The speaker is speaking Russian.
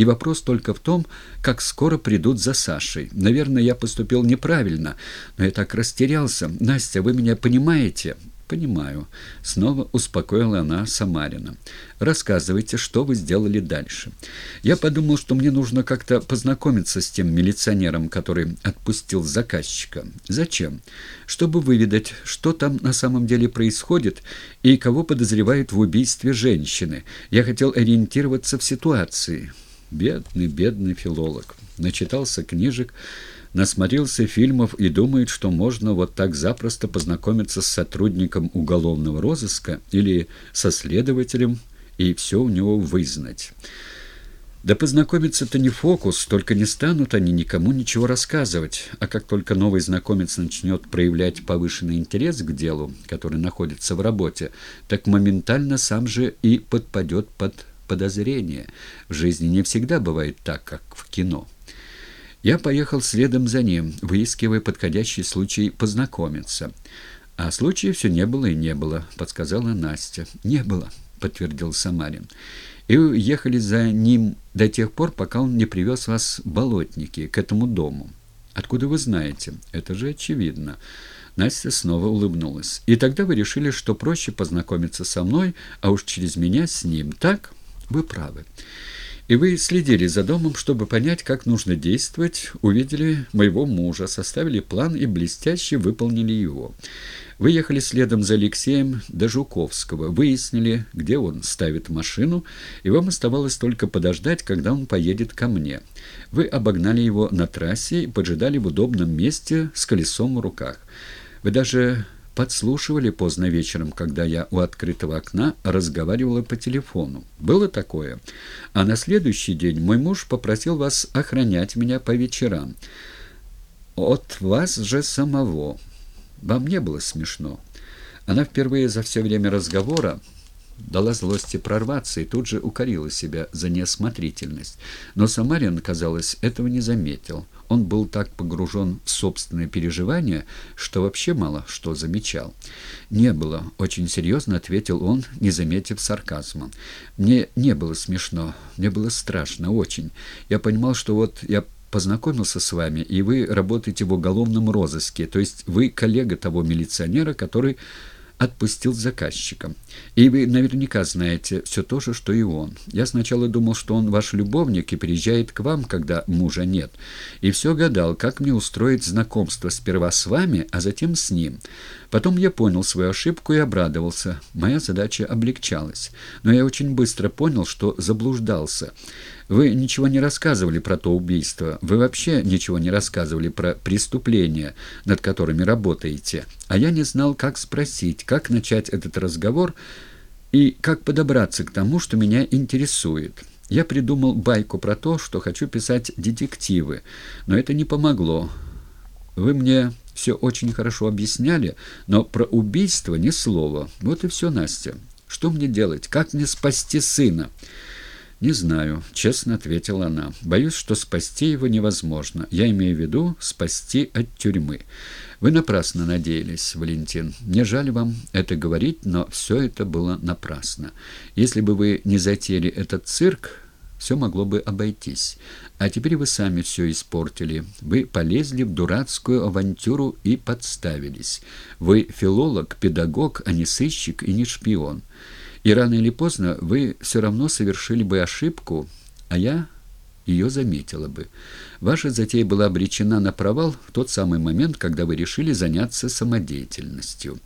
И вопрос только в том, как скоро придут за Сашей. Наверное, я поступил неправильно, но я так растерялся. Настя, вы меня понимаете?» «Понимаю», — снова успокоила она Самарина. «Рассказывайте, что вы сделали дальше». Я подумал, что мне нужно как-то познакомиться с тем милиционером, который отпустил заказчика. Зачем? Чтобы выведать, что там на самом деле происходит и кого подозревают в убийстве женщины. Я хотел ориентироваться в ситуации. Бедный, бедный филолог. Начитался книжек, насмотрелся фильмов и думает, что можно вот так запросто познакомиться с сотрудником уголовного розыска или со следователем и все у него вызнать. Да познакомиться-то не фокус, только не станут они никому ничего рассказывать, а как только новый знакомец начнет проявлять повышенный интерес к делу, который находится в работе, так моментально сам же и подпадет под подозрение. В жизни не всегда бывает так, как в кино. Я поехал следом за ним, выискивая подходящий случай познакомиться. А случая все не было и не было, подсказала Настя. Не было, подтвердил Самарин. И ехали за ним до тех пор, пока он не привез вас болотники к этому дому. Откуда вы знаете? Это же очевидно. Настя снова улыбнулась. И тогда вы решили, что проще познакомиться со мной, а уж через меня с ним. Так? Вы правы. И вы следили за домом, чтобы понять, как нужно действовать, увидели моего мужа, составили план и блестяще выполнили его. Вы ехали следом за Алексеем до Жуковского, выяснили, где он ставит машину, и вам оставалось только подождать, когда он поедет ко мне. Вы обогнали его на трассе и поджидали в удобном месте с колесом в руках. Вы даже подслушивали поздно вечером, когда я у открытого окна разговаривала по телефону. Было такое. А на следующий день мой муж попросил вас охранять меня по вечерам. От вас же самого. Вам не было смешно. Она впервые за все время разговора дала злости прорваться и тут же укорила себя за неосмотрительность. Но Самарин, казалось, этого не заметил. Он был так погружен в собственные переживания, что вообще мало что замечал. «Не было», — очень серьезно ответил он, не заметив сарказма. «Мне не было смешно, мне было страшно, очень. Я понимал, что вот я познакомился с вами, и вы работаете в уголовном розыске, то есть вы коллега того милиционера, который отпустил заказчика. И вы наверняка знаете все то же, что и он. Я сначала думал, что он ваш любовник и приезжает к вам, когда мужа нет. И все гадал, как мне устроить знакомство сперва с вами, а затем с ним. Потом я понял свою ошибку и обрадовался. Моя задача облегчалась. Но я очень быстро понял, что заблуждался. Вы ничего не рассказывали про то убийство. Вы вообще ничего не рассказывали про преступления, над которыми работаете. А я не знал, как спросить, как начать этот разговор и как подобраться к тому, что меня интересует. Я придумал байку про то, что хочу писать детективы, но это не помогло. Вы мне все очень хорошо объясняли, но про убийство ни слова. Вот и все, Настя. Что мне делать? Как мне спасти сына?» «Не знаю», — честно ответила она. «Боюсь, что спасти его невозможно. Я имею в виду спасти от тюрьмы. Вы напрасно надеялись, Валентин. Мне жаль вам это говорить, но все это было напрасно. Если бы вы не затеяли этот цирк, все могло бы обойтись. А теперь вы сами все испортили. Вы полезли в дурацкую авантюру и подставились. Вы филолог, педагог, а не сыщик и не шпион». И рано или поздно вы все равно совершили бы ошибку, а я ее заметила бы. Ваша затея была обречена на провал в тот самый момент, когда вы решили заняться самодеятельностью.